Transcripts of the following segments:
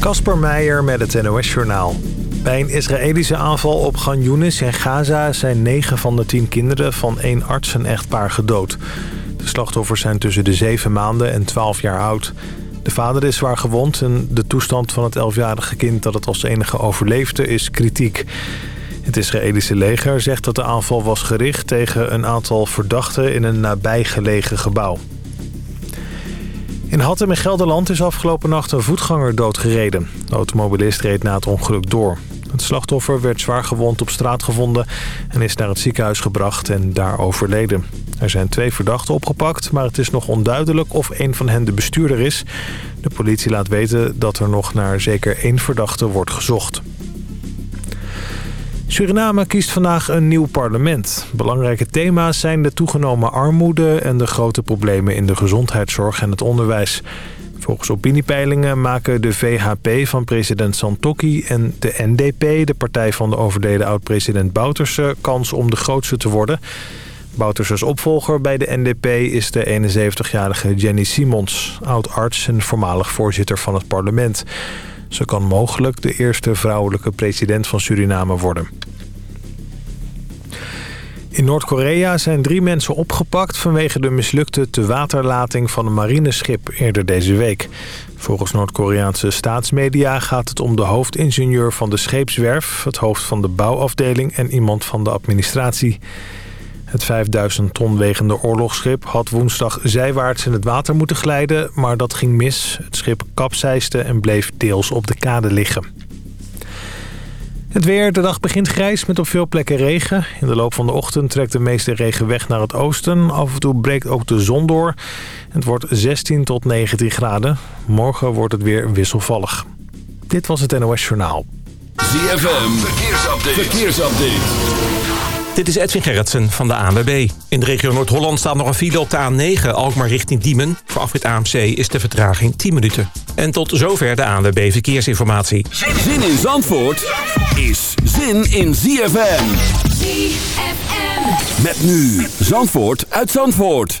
Kasper Meijer met het NOS-journaal. Bij een Israëlische aanval op Gan Yunis in Gaza... zijn 9 van de 10 kinderen van één arts en echtpaar gedood. De slachtoffers zijn tussen de 7 maanden en 12 jaar oud. De vader is zwaar gewond en de toestand van het 11-jarige kind... dat het als enige overleefde, is kritiek. Het Israëlische leger zegt dat de aanval was gericht... tegen een aantal verdachten in een nabijgelegen gebouw. In Hattem in Gelderland is afgelopen nacht een voetganger doodgereden. De automobilist reed na het ongeluk door. Het slachtoffer werd zwaar gewond op straat gevonden en is naar het ziekenhuis gebracht en daar overleden. Er zijn twee verdachten opgepakt, maar het is nog onduidelijk of een van hen de bestuurder is. De politie laat weten dat er nog naar zeker één verdachte wordt gezocht. Suriname kiest vandaag een nieuw parlement. Belangrijke thema's zijn de toegenomen armoede... en de grote problemen in de gezondheidszorg en het onderwijs. Volgens opiniepeilingen maken de VHP van president Santokki en de NDP... de partij van de overleden oud-president Bouterse... kans om de grootste te worden. Bouterses opvolger bij de NDP is de 71-jarige Jenny Simons... oud-arts en voormalig voorzitter van het parlement... Ze kan mogelijk de eerste vrouwelijke president van Suriname worden. In Noord-Korea zijn drie mensen opgepakt vanwege de mislukte tewaterlating van een marineschip eerder deze week. Volgens Noord-Koreaanse staatsmedia gaat het om de hoofdingenieur van de scheepswerf, het hoofd van de bouwafdeling en iemand van de administratie. Het 5000 ton wegende oorlogsschip had woensdag zijwaarts in het water moeten glijden, maar dat ging mis. Het schip kapseisde en bleef deels op de kade liggen. Het weer, de dag begint grijs met op veel plekken regen. In de loop van de ochtend trekt de meeste regen weg naar het oosten. Af en toe breekt ook de zon door. Het wordt 16 tot 19 graden. Morgen wordt het weer wisselvallig. Dit was het NOS Journaal. ZFM, verkeersupdate. verkeersupdate. Dit is Edwin Gerritsen van de ANWB. In de regio Noord-Holland staat nog een file op de A9, Alkmaar richting Diemen. Voor afrit AMC is de vertraging 10 minuten. En tot zover de ANWB Verkeersinformatie. Zin in Zandvoort is zin in ZFM. ZFM. Met nu Zandvoort uit Zandvoort.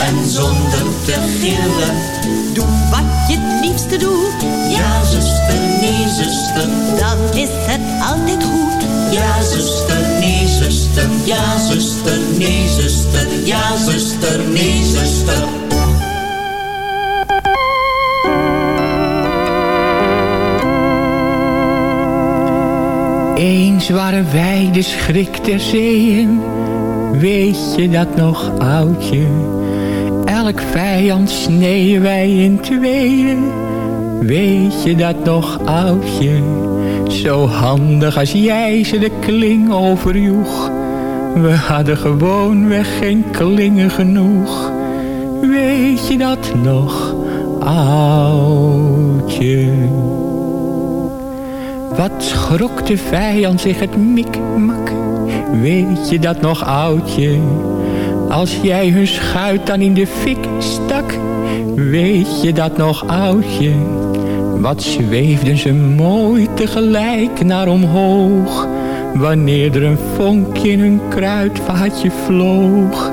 En zonder te gillen. Doe wat je het liefste doet. Ja, zuster, nee, zuster. Dan is het altijd goed. Ja, zuster, nee, zuster. Ja, zuster, nee, zuster. Ja, zuster, nee, zuster. Eens waren wij de schrik der zeeën, weet je dat nog oudje? Elk vijand sneeuwen wij in tweeën, weet je dat nog oudje? Zo handig als jij ze de kling overjoeg, we hadden gewoon weg geen klingen genoeg. Weet je dat nog, oudje? Wat schrok de vijand zich het mikmak? Weet je dat nog, oudje? Als jij hun schuit dan in de fik stak, weet je dat nog, oudje? Wat zweefden ze mooi tegelijk naar omhoog, Wanneer er een vonkje in een kruidvaatje vloog.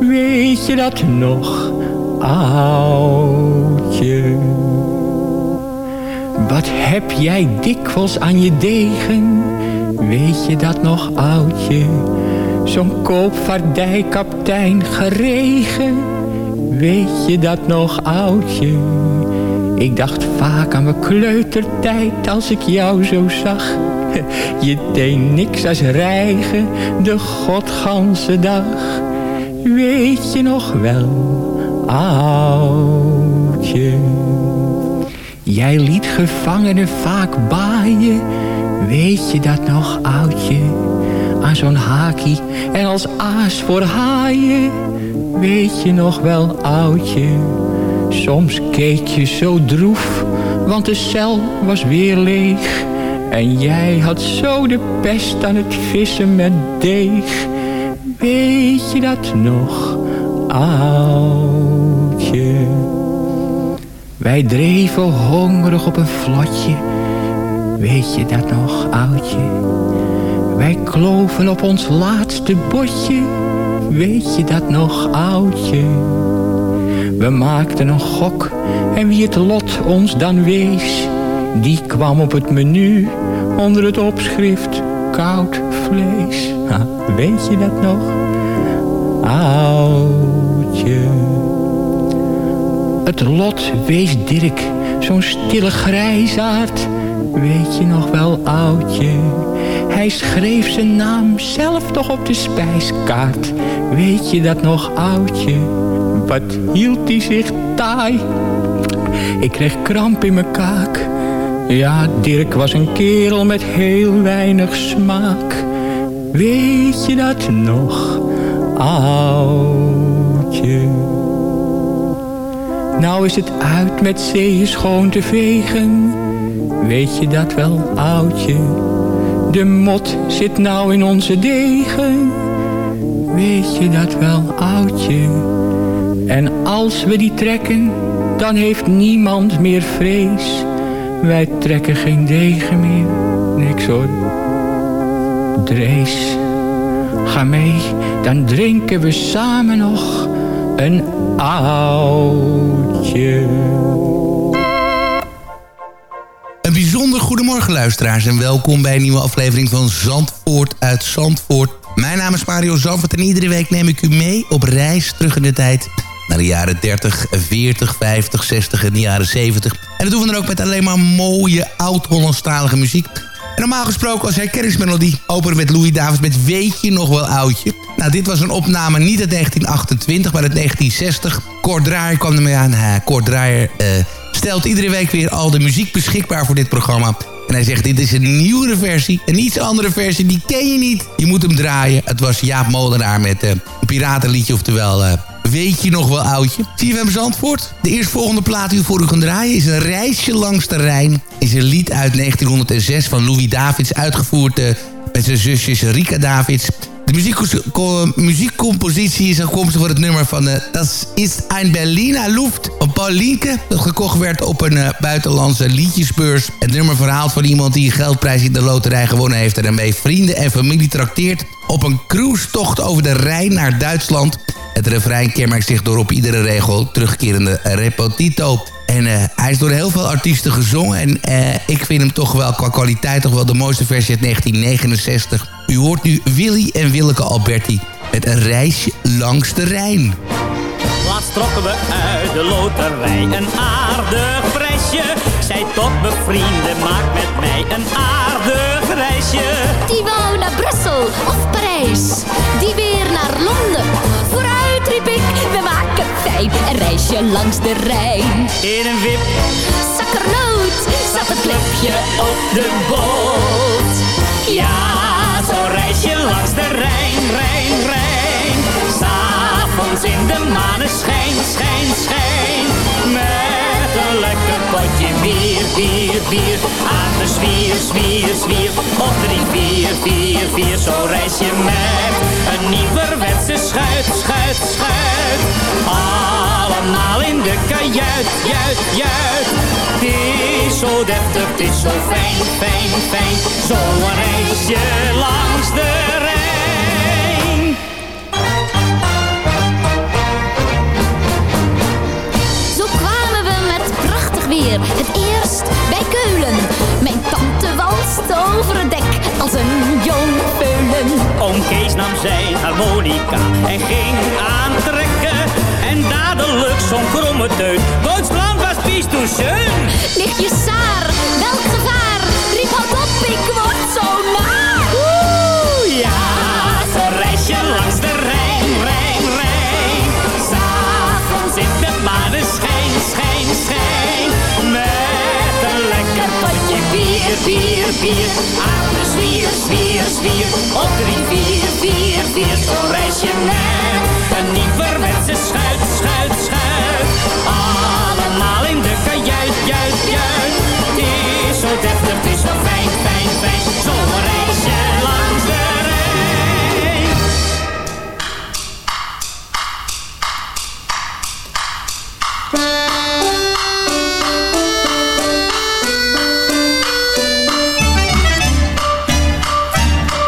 Weet je dat nog, oudje? Wat heb jij dikwijls aan je degen? Weet je dat nog, oudje? Zo'n koopvaardijkaptein geregen. Weet je dat nog, oudje? Ik dacht vaak aan mijn kleutertijd als ik jou zo zag. Je deed niks als rijgen de godganse dag. Weet je nog wel, oudje? Jij liet gevangenen vaak baaien. Weet je dat nog, oudje? Aan zo'n hakie en als aas voor haaien. Weet je nog wel, oudje? Soms keek je zo droef, want de cel was weer leeg. En jij had zo de pest aan het vissen met deeg. Weet je dat nog, oudje? Wij dreven hongerig op een vlotje. Weet je dat nog, oudje? Wij kloven op ons laatste botje. Weet je dat nog, oudje? We maakten een gok en wie het lot ons dan wees... die kwam op het menu onder het opschrift koud vlees. Weet je dat nog? Oudje. Het lot wees Dirk, zo'n stille grijzaard. Weet je nog wel, oudje? Hij schreef zijn naam zelf toch op de spijskaart. Weet je dat nog, oudje? Wat hield hij zich taai? Ik kreeg kramp in mijn kaak. Ja, Dirk was een kerel met heel weinig smaak. Weet je dat nog, oudje? Nou is het uit met zeeën schoon te vegen. Weet je dat wel, oudje? De mot zit nou in onze degen. Weet je dat wel, oudje? En als we die trekken, dan heeft niemand meer vrees. Wij trekken geen degen meer, niks hoor. Drees, ga mee, dan drinken we samen nog een oudje. Luisteraars en welkom bij een nieuwe aflevering van Zandvoort uit Zandvoort. Mijn naam is Mario Zandvoort en iedere week neem ik u mee op reis terug in de tijd naar de jaren 30, 40, 50, 60 en de jaren 70. En dat doen we dan ook met alleen maar mooie oud-Hollandstalige muziek. Normaal gesproken als herkenningsmelodie openen met Louis Davids met Weet je nog wel oudje? Nou, dit was een opname niet uit 1928, maar uit 1960. Kort Draaier kwam ermee aan. Kort Draaier uh, stelt iedere week weer al de muziek beschikbaar voor dit programma. En hij zegt, dit is een nieuwere versie. Een iets andere versie, die ken je niet. Je moet hem draaien. Het was Jaap Molenaar met uh, een piratenliedje, oftewel... Weet je nog wel, oudje? CFM Zandvoort. De eerstvolgende plaat die we voor u gaan draaien is een reisje langs de Rijn. Is een lied uit 1906 van Louis Davids, uitgevoerd uh, met zijn zusjes Rika Davids. De muziek, muziekcompositie is afkomstig voor het nummer van... Uh, dat is een Berliner Luft van Paul. Dat gekocht werd op een uh, buitenlandse liedjesbeurs. Het nummer verhaalt van iemand die een geldprijs in de loterij gewonnen heeft... en daarmee vrienden en familie trakteert op een cruisetocht over de Rijn naar Duitsland. Het refrein kenmerkt zich door op iedere regel terugkerende repetito. En uh, hij is door heel veel artiesten gezongen. En ik vind hem toch wel qua kwaliteit toch wel de mooiste versie uit 1969. U hoort nu Willy en Willeke Alberti met een reisje langs de Rijn. Laatst trokken we uit de loterij een aardig prijsje. Zij tot bevrienden, maak met mij een aardig reisje. Die wou naar Brussel of Parijs, die weer naar Londen. Vooruit riep ik, we maken fijn een reisje langs de Rijn. In een wip, zakkernoot, zat het klepje op de boot. Ja, reisje langs de Rijn, Rijn, Rijn. S'avonds in de maneschijn, schijn, schijn. Een lekker potje bier, bier, bier. Aan de zwier, zwier, zwier. Op drie, vier, vier, vier. Zo reis je met een nieuwerwetse schuit, schuit, schuit. Allemaal in de kajuit, juit, juit. Het is zo deftig, het is zo fijn, fijn, fijn. Reis reisje langs de Rijn. Weer. Het eerst bij Keulen. Mijn tante walst over het dek als een jong peulen. Oom Kees nam zijn harmonica en ging aantrekken. En dadelijk zo'n kromme teut. Duitsland was pies toen schön. Lichtje Saar, welk gevaar? Riep op, ik word zo naar. Oeh, ja, bier, bier. Aan de zwier, zwier, zwier. Op drie, vier, vier, vier. Zo'n reisje net een nieuwerwetse schuit, schuit, schuit. Allemaal in de kajuit, juit, juit. Het is zo deftig, het is zo fijn, fijn, fijn.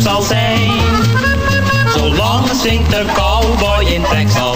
zal zijn, zolang zingt een cowboy in Texas,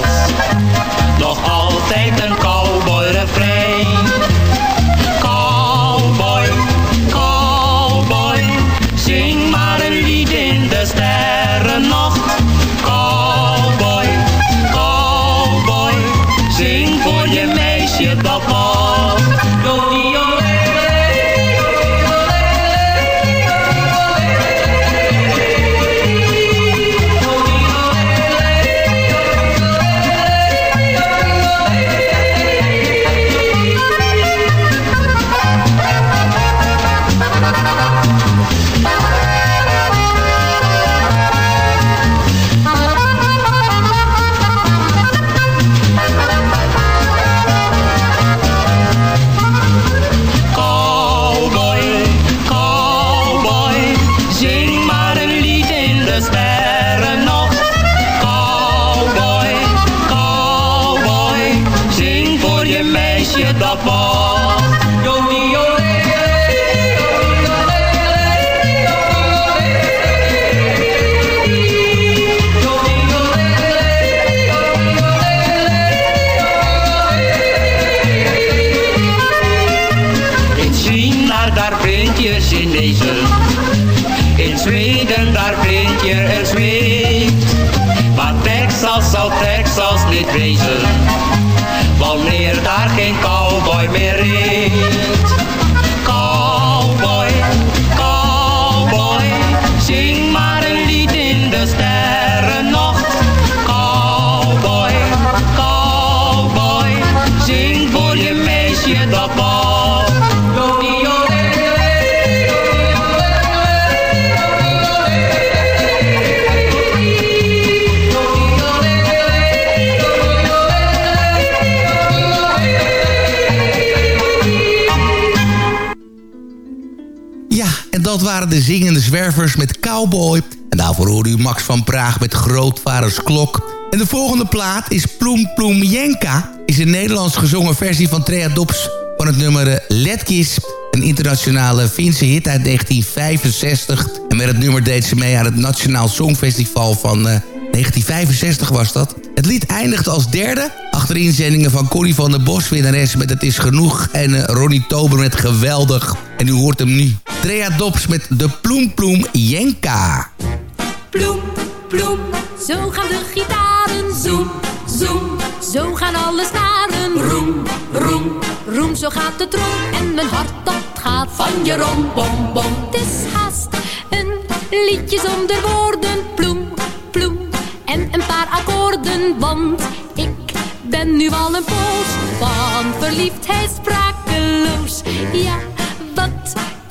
wezen, wanneer daar zingende zwervers met Cowboy. En daarvoor hoorde u Max van Praag met Grootvaders Klok. En de volgende plaat is Ploem Ploem Jenka. Is een Nederlands gezongen versie van Trea Dops van het nummer eh, Letkis. Een internationale Finse hit uit 1965. En met het nummer deed ze mee aan het Nationaal Songfestival van eh, 1965 was dat. Het lied eindigt als derde. Achter inzendingen van Corrie van der Bos, winnares met Het is Genoeg. En eh, Ronnie Tober met Geweldig. En u hoort hem nu. Trea Dops met De Ploem Ploem Jenka. Ploem, ploem, zo gaan de gitaren. Zoem, zoem, zo gaan alle snaren. Roem, roem, roem, zo gaat de trom. En mijn hart dat gaat van je rom, bom, bom. Het is haast een liedje zonder woorden. Ploem, ploem, en een paar akkoorden. Want ik ben nu al een poos van verliefdheid sprakeloos. Ja,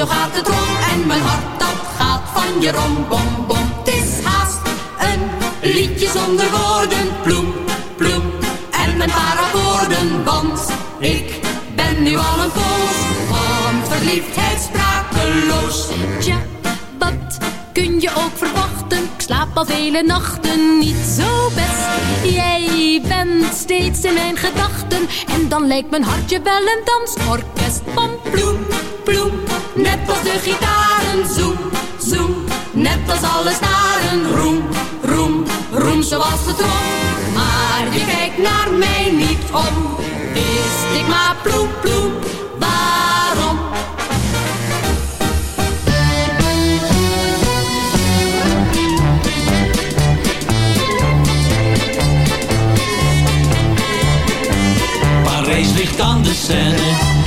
Zo gaat het rond. En mijn hart dat gaat van je rom, bom, bom. Het is haast een liedje zonder woorden. Ploem, ploem, en een paar akkoorden. Want ik ben nu al een poos van verliefdheid sprakeloos. Tja, wat kun je ook verwachten? Ik slaap al vele nachten niet zo best. Jij bent steeds in mijn gedachten. En dan lijkt mijn hartje wel een dansorkest. Van ploem, ploem, net als de gitaren. Zoem, zoem, net als alle staren. Roem, roem, roem zoals de trom. Maar je kijkt naar mij niet om. Wist ik maar ploem, ploem, waarom? Parijs ligt aan de Seine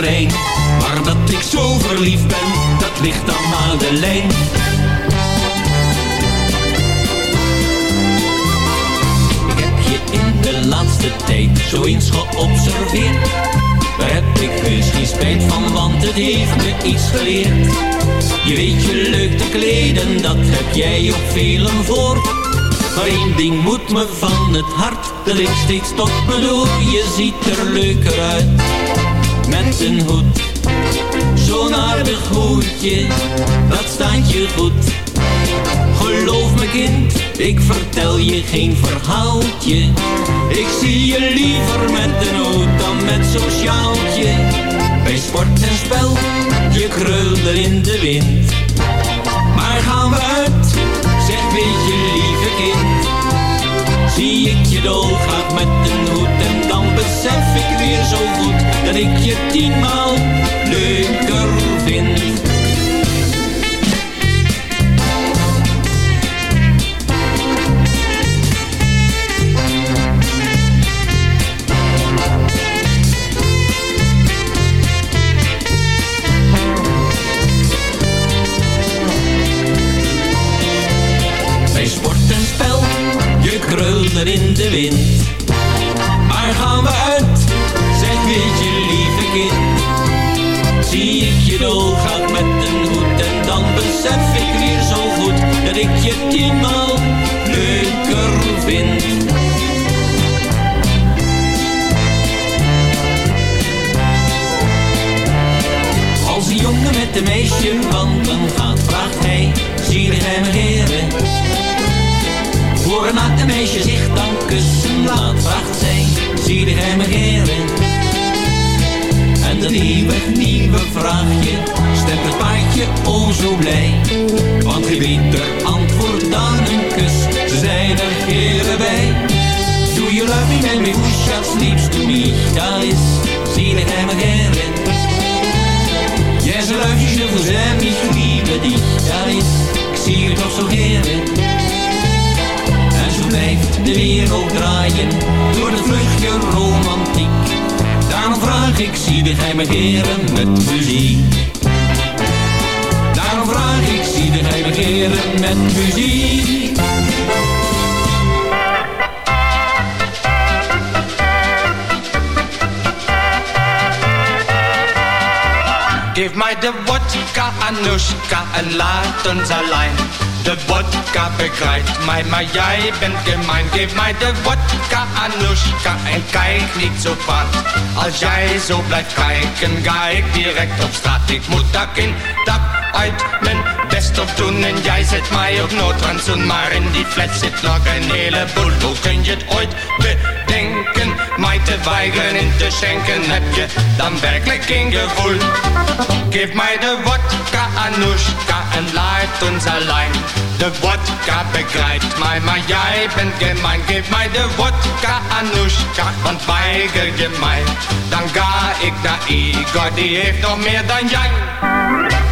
de. Maar dat ik zo verliefd ben, dat ligt aan Madeleine. Ik heb je in de laatste tijd zo eens geobserveerd. Daar heb ik heus geen spijt van, want het heeft me iets geleerd. Je weet je leuk te kleden, dat heb jij op velen voor. Maar één ding moet me van het hart, dat ik steeds tot me. Je ziet er leuker uit, met een hoed. Zo'n aardig hoedje, dat staat je goed. Geloof me kind, Ik vertel je geen verhaaltje. Ik zie je liever met een noot dan met zo'n sjaaltje. Bij sport en spel, je krulde in de wind. Geef mij de vodka, Anushka, en laat ons alleen. De vodka begrijpt mij, maar jij bent gemein. Geef mij de vodka, Anushka, en kijk niet zo kwaad. Als jij zo blijft kijken, ga ik direct op straat. Ik moet dak in, dak uit, mijn best op doen. En jij zet mij op noodrandzoen, maar in die fles zit nog een heleboel. Hoe kun je het ooit bedenken, mij te weigeren in te schenken? Heb je dan werkelijk geen gevoel? Geef mij de vodka, Anushka, en laat ons alleen. De vodka begrijpt mij, maar jij bent gemein. Geef mij de vodka, Anushka, want weiger je mij. Dan ga ik naar Igor, die heeft nog meer dan jij.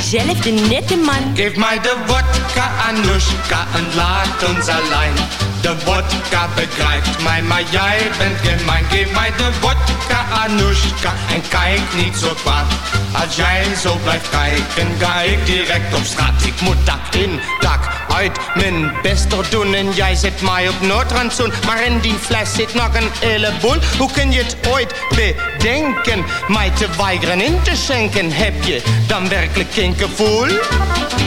diezelfde nette man. Geef mij de vodka, Anushka, en laat ons alleen. De vodka begrijpt mij, maar jij bent gemein. Geef mij de vodka, Anushka, en kijk niet zo kwaad. Als jij zo blijft kijken, ga ik direct op straat. Ik moet dak in, dak uit, mijn best doen. En jij zet mij op noodrandzoen. Maar in die fles zit nog een heleboel. Hoe kun je het ooit bedenken? Mij te weigeren in te schenken. Heb je dan werkelijk geen gevoel?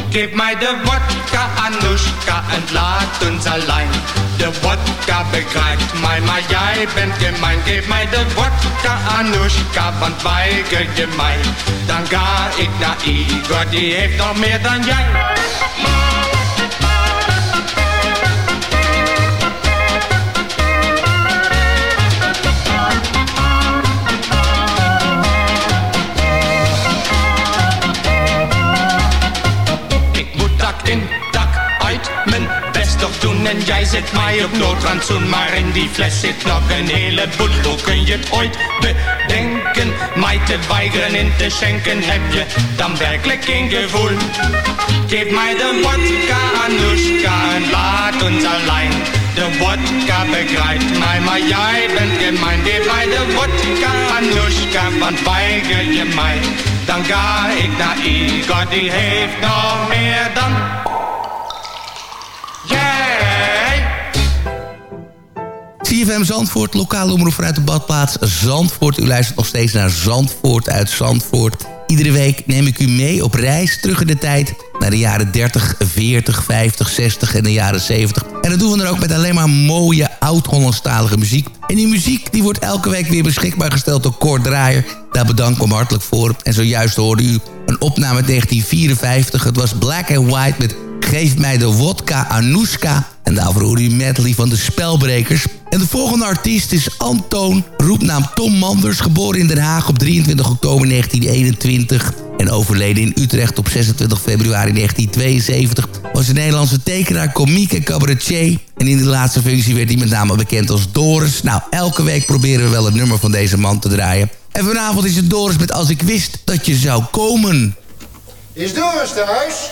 Geef mij de vodka, Anushka, en laat ons alleen. De vodka begrijpt mij, maar jij bent gemein. Geef mij de vodka, Anushka, want weiger je mij. Dan ga ik naar Igor, die heeft nog meer dan jij. En jij zet mij op noodrandzoen. Maar in die fles zit nog een heleboel. Hoe kun je het ooit bedenken? Mij te weigeren in te schenken. Heb je dan werkelijk geen gevoel? Geef mij de vodka, Anushka, en laat ons alleen. De vodka begrijpt mij, maar jij bent gemein. Geef mij de vodka, Anushka, want weiger je mij. Dan ga ik naar Igor, die heeft nog meer dan... CFM Zandvoort, lokale omroep vanuit de badplaats Zandvoort. U luistert nog steeds naar Zandvoort uit Zandvoort. Iedere week neem ik u mee op reis terug in de tijd... naar de jaren 30, 40, 50, 60 en de jaren 70. En dat doen we dan ook met alleen maar mooie oud-Hollandstalige muziek. En die muziek die wordt elke week weer beschikbaar gesteld door Kort Draaier. Daar bedank ik hem hartelijk voor. En zojuist hoorde u een opname uit 1954. Het was Black and White met Geef mij de wodka Anouska. En daarvoor hoorde u medley van de Spelbrekers. En de volgende artiest is Antoon, roepnaam Tom Manders... geboren in Den Haag op 23 oktober 1921... en overleden in Utrecht op 26 februari 1972... was een Nederlandse tekenaar, komiek en cabaretier... en in de laatste functie werd hij met name bekend als Doris. Nou, elke week proberen we wel het nummer van deze man te draaien. En vanavond is het Doris met Als ik wist dat je zou komen. Is Doris thuis?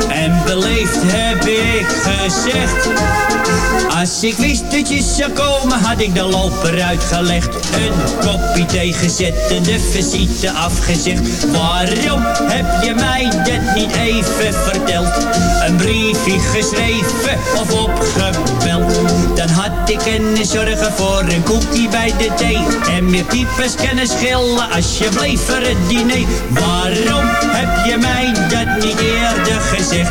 En beleefd heb ik gezegd. Als ik wist dat je zou komen, had ik de loper uitgelegd. Een kopje thee gezet en de visite afgezegd. Waarom heb je mij dat niet even verteld? Een briefje geschreven of opgebeld. Dan had ik kunnen zorgen voor een koekje bij de thee. En meer piepers kunnen schillen als je bleef voor het diner. Waarom heb je mij dat niet eerder gezegd?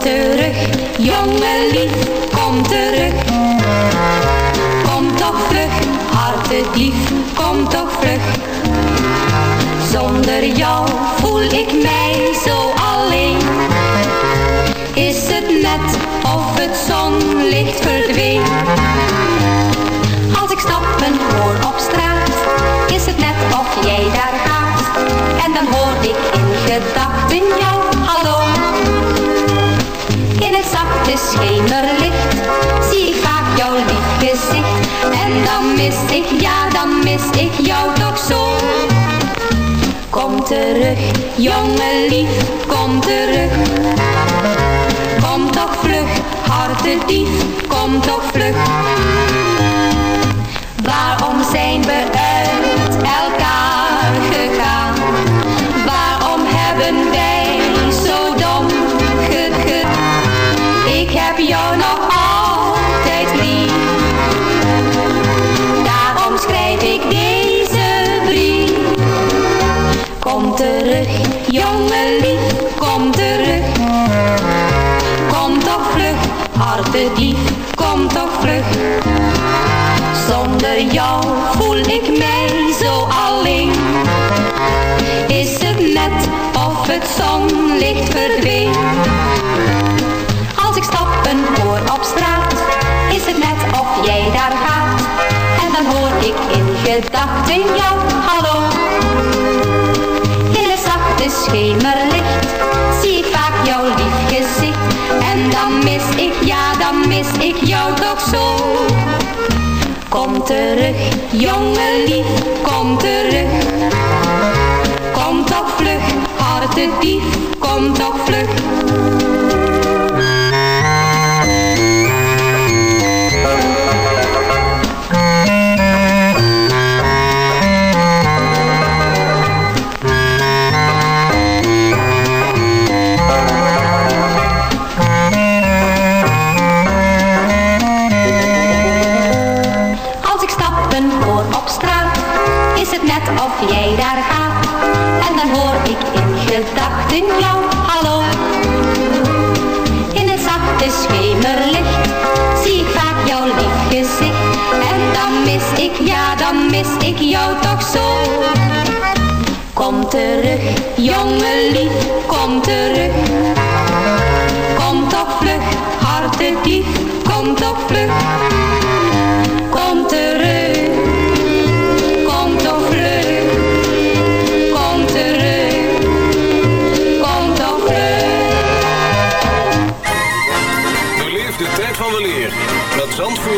Terug, jongen lief, kom terug. Kom toch vlug, hart lief, kom toch vlug. Zonder jou voel ik mij zo alleen. Is het net of het zonlicht verdween? Als ik stappen terug, jongen lief, kom terug. Kom toch vlug, hartedief, kom toch vlug. Waarom zijn we uit het zonlicht verdween? Als ik stappen hoor op straat, is het net of jij daar gaat. En dan hoor ik in gedachten jou, hallo. In het zachte schemerlicht zie ik vaak jouw lief gezicht. En dan mis ik, ja dan mis ik jou toch zo. Kom terug, jongen lief, kom terug. Kom toch vlug, hartedief, kom toch. Als ik stappen hoor op straat, is het net of jij daar gaat. En dan hoor ik in gedachten jou, hallo. In het zachte schemerlicht zie ik vaak jouw lief gezicht. En dan mis ik, ja dan mis ik jou toch zo. Kom terug, jongen lief, kom terug. Kom toch vlug, hartedief, kom toch vlug.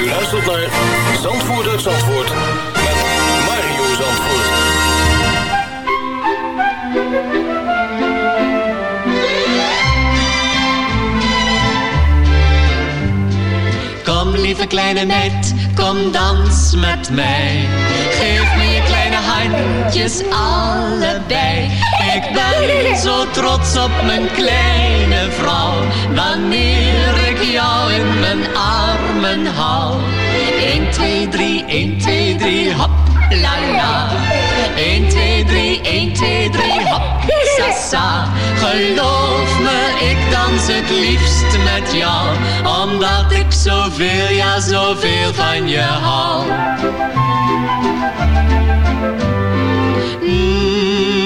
U luistert naar Zandvoort uit met Mario. Kom lieve kleine meid, kom dans met mij. Geef me je kleine handjes allebei. Ik ben zo trots op mijn kleine vrouw. Wanneer ik jou in mijn armen hou. 1, 2, 3, 1, 2, 3, hop, la la. 1, 2, 3, 1, 2, 3, hop, sa sa. Geloof me, ik dans het liefst met jou. Omdat ik zoveel, ja zoveel van je hou. Eén,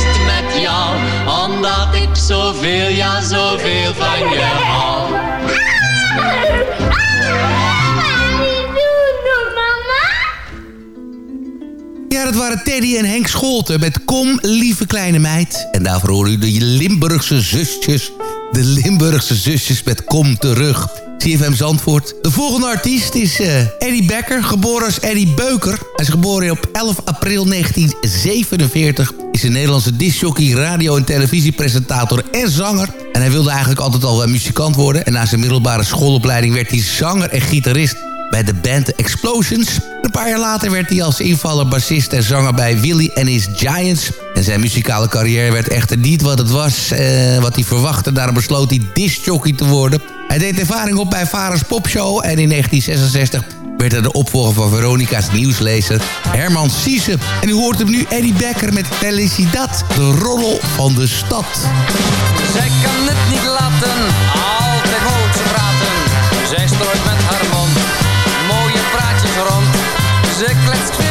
zoveel, ja zoveel van je hou. Ja, dat waren Teddy en Henk Scholten met Kom, lieve kleine meid. En daarvoor horen u de Limburgse zusjes. De Limburgse zusjes met Kom terug. CFM Zandvoort. De volgende artiest is uh, Eddie Becker, geboren als Eddie Beuker. Hij is geboren op 11 april 1947. Is een Nederlandse discjockey, radio- en televisiepresentator en zanger. En hij wilde eigenlijk altijd al uh, muzikant worden. En na zijn middelbare schoolopleiding werd hij zanger en gitarist bij de band Explosions. Een paar jaar later werd hij als invaller, bassist en zanger bij Willy and His Giants. En zijn muzikale carrière werd echter niet wat het was, eh, wat hij verwachtte. Daarom besloot hij discjockey te worden. Hij deed ervaring op bij Varens Popshow en in 1966 werd hij de opvolger van Veronica's nieuwslezer Herman Siese. En u hoort hem nu Eddie Becker met Felicidad, de roddel van de stad. Zij kan het niet laten, altijd moet ze praten. Zij strooit met haar mond mooie praatjes rond. Ze kletst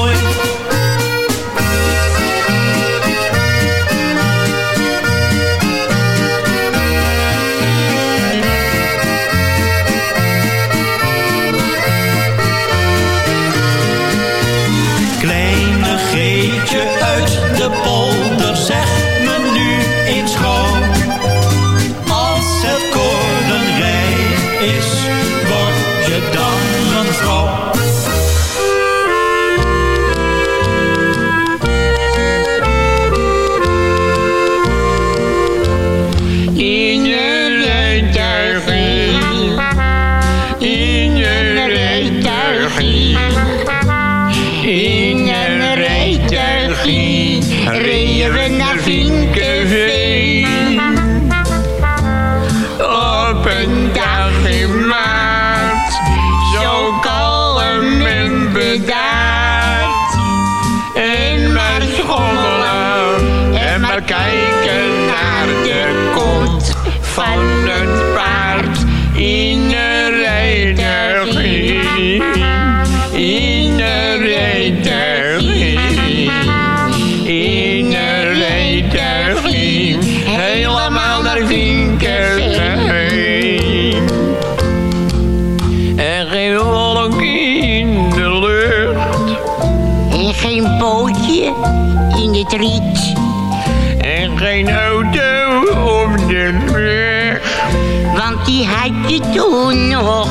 Nu eens En geen auto op de weg. Want die had je toen nog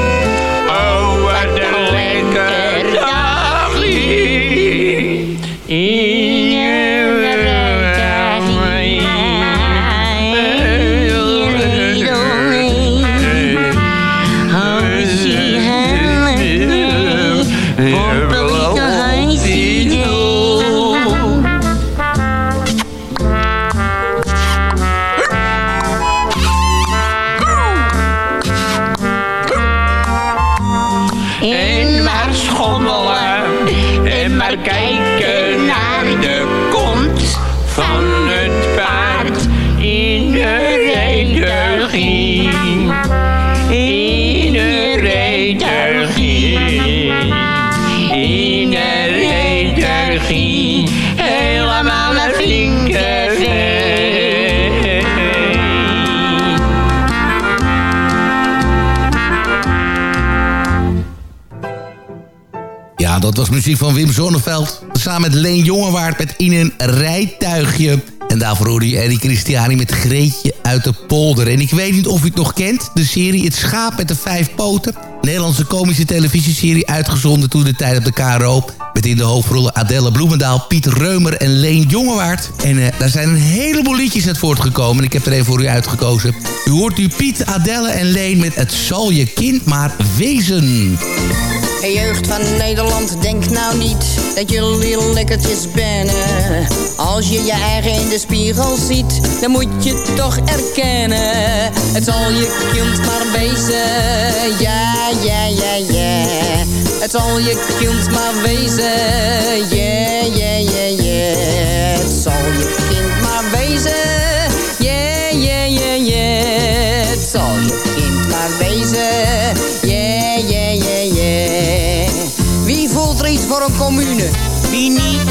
Ja, dat was muziek van Wim Zonneveld. Samen met Leen Jongewaard met In een rijtuigje. En daarvoor hoorde je Eddie Christiani met Greetje uit de polder. En ik weet niet of u het nog kent. De serie Het Schaap met de Vijf Poten. Nederlandse komische televisieserie uitgezonden toen de tijd op de KRO. Met in de hoofdrollen Adelle Bloemendaal, Piet Reumer en Leen Jongewaard. En eh, daar zijn een heleboel liedjes uit voortgekomen. En ik heb er even voor u uitgekozen. U hoort u Piet, Adelle en Leen met Het zal je kind maar wezen. Hey jeugd van Nederland, denk nou niet dat jullie lekkertjes bennen. Als je je eigen in de spiegel ziet, dan moet je toch erkennen. Het zal je kind maar wezen, ja, ja, ja, ja. Het zal je kind maar wezen, ja, ja, ja, ja. Het zal je kind maar wezen, ja, ja, ja, ja. Het zal je kind maar wezen, ja, ja, ja, ja. Wie voelt er iets voor een commune? Wie niet?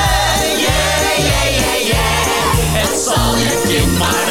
Yeah, yeah, yeah, yeah. Het zal je kind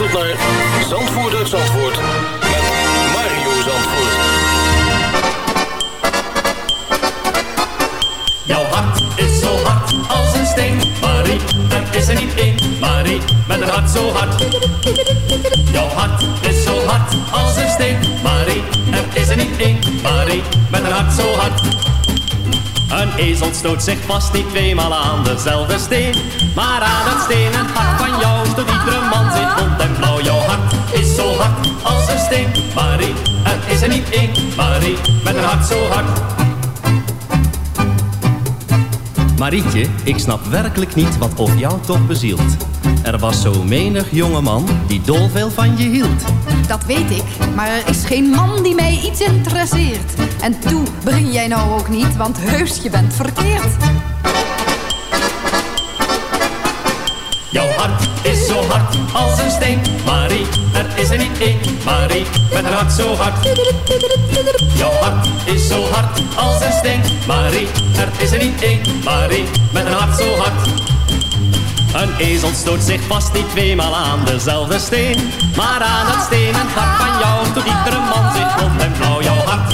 naar Zandvoort uit Zandvoort met Mario Zandvoort. Jouw hart is zo hard als een steen, Marie. Er is er niet één, Marie, met een hart zo hard. Jouw hart is zo hard als een steen, Marie. Er is er niet één, Marie, met een hart zo hard. Een ezel stoot zich vast niet tweemaal aan dezelfde steen. Maar aan het stenen hart van jou stoot iedere man zich rond en blauw. Jouw hart is zo hard als een steen, Marie. Er is er niet één, Marie, met een hart zo hard. Marietje, ik snap werkelijk niet wat of jou toch bezielt. Er was zo menig jongeman die dol veel van je hield. Dat weet ik, maar er is geen man die mij iets interesseert. En toe begin jij nou ook niet, want heus je bent verkeerd. Jouw hart is zo hard als een steen, Marie. Er is er niet één, Marie, met een hart zo hard. Jouw hart is zo hard als een steen, Marie. Er is er niet één, Marie, met een hart zo hard. Een ezel stoot zich vast niet tweemaal aan dezelfde steen. Maar aan het stenen hart van jou stoot iedere man zich rond en blauw. Jouw hart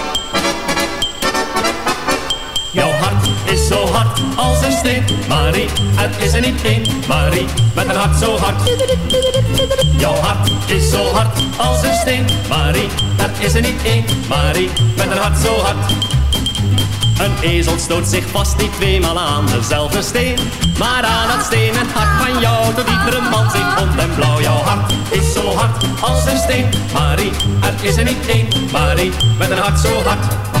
Zo hard als een steen, Marie. Er is er niet één, Marie, met een hart zo hard. Jouw hart is zo hard als een steen, Marie. Er is er niet één, Marie, met een hart zo hard. Een ezel stoot zich vast niet tweemaal aan dezelfde steen. Maar aan het stenen hart van jou tot iedere man zich rond en blauw. Jouw hart is zo hard als een steen, Marie. Er is er niet één, Marie, met een hart zo hard.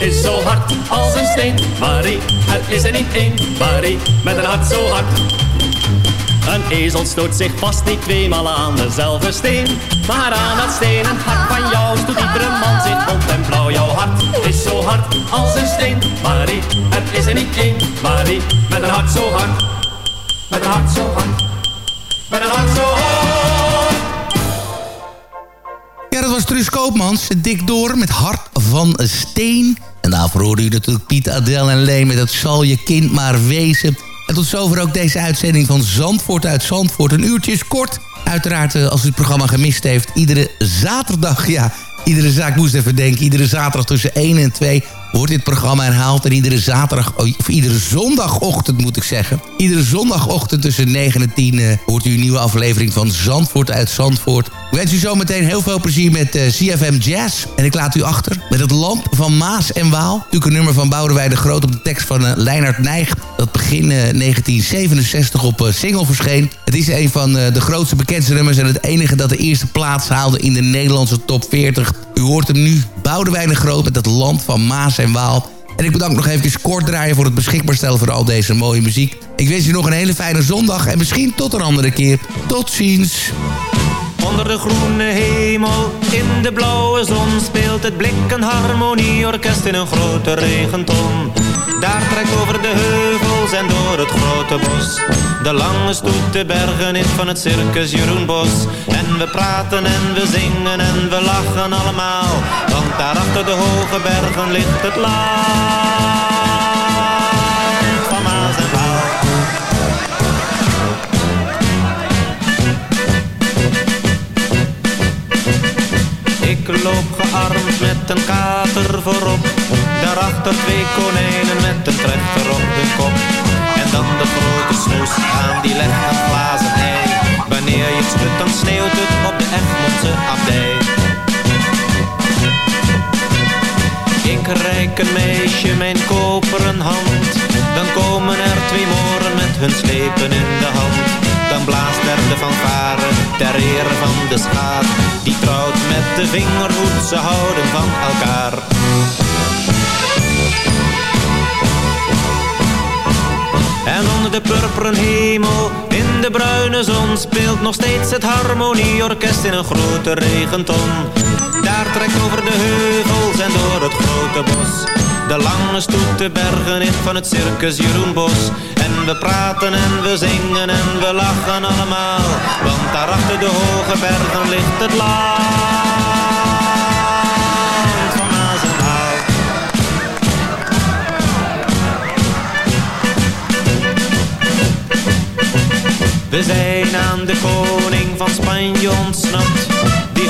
Is zo hard als een steen, Marie. Er is er niet één, Marie, met een hart zo hard. Een ezel stoot zich vast niet tweemaal aan dezelfde steen. Maar aan dat stenen hart van jou stoot iedere man zich rond en blauw. Jouw hart is zo hard als een steen, Marie. Er is er niet één, Marie, met een hart zo hard. Met een hart zo hard. Met een hart zo hard. Ja, dat was Truus Koopmans. Dik door met Hart van Steen. En daarvoor hoorde u natuurlijk Piet, Adel en Leen met het zal je kind maar wezen. En tot zover ook deze uitzending van Zandvoort uit Zandvoort. Een uurtje is kort. Uiteraard, eh, als u het programma gemist heeft, iedere zaterdag, ja... Iedere zaak moest even denken. Iedere zaterdag tussen 1 en 2 wordt dit programma. En iedere zaterdag, of iedere zondagochtend moet ik zeggen. Iedere zondagochtend tussen 9 en 10 uh, hoort u een nieuwe aflevering van Zandvoort uit Zandvoort. Ik wens u zometeen heel veel plezier met uh, CFM Jazz. En ik laat u achter met het lamp van Maas en Waal. Natuurlijk een nummer van Boudewijn de Groot op de tekst van uh, Leinhard Nijg. Dat begin 1967 op single verscheen. Het is een van de grootste bekendste nummers en het enige dat de eerste plaats haalde in de Nederlandse top 40. U hoort hem nu, Boudewijn de Groot met het land van Maas en Waal. En ik bedank nog even kort draaien voor het beschikbaar stellen van al deze mooie muziek. Ik wens je nog een hele fijne zondag en misschien tot een andere keer. Tot ziens. Onder de groene hemel, in de blauwe zon speelt het blik een harmonieorkest in een grote regenton. Daar trekt over de heuvels en door het grote bos De lange stoet de bergen in van het circus Jeroen Bos En we praten en we zingen en we lachen allemaal daar achter de hoge bergen ligt het land van Maas en Waal Ik loop gearmd met een kater voorop Daarachter twee konijnen met een trechter op de kop. En dan de grote snoes aan die legt een glazen ei. Wanneer je het dan sneeuwt het op de Egmondse abdij. Een meisje mijn koperen hand. Dan komen er twee moren met hun slepen in de hand. Dan blaast er de fanfare ter ere van de schaar. Die trouwt met de vingerhoed, ze houden van elkaar. En onder de purperen hemel, in de bruine zon Speelt nog steeds het harmonieorkest in een grote regenton Daar trekt over de heuvels en door het grote bos. De lange stoet de bergen in van het circus Jeroen Bos. En we praten en we zingen en we lachen allemaal. Want daar achter de hoge bergen ligt het land We zijn aan de koning van Spanje ontsnapt.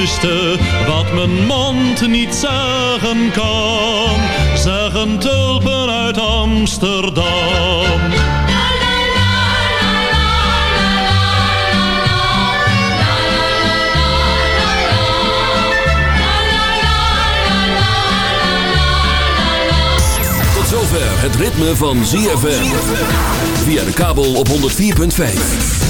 allermooiste wat mijn mond niet zeggen kan. Zeggen tulpen uit Amsterdam. Tot zover het ritme van ZFM. Via de kabel op 104.5.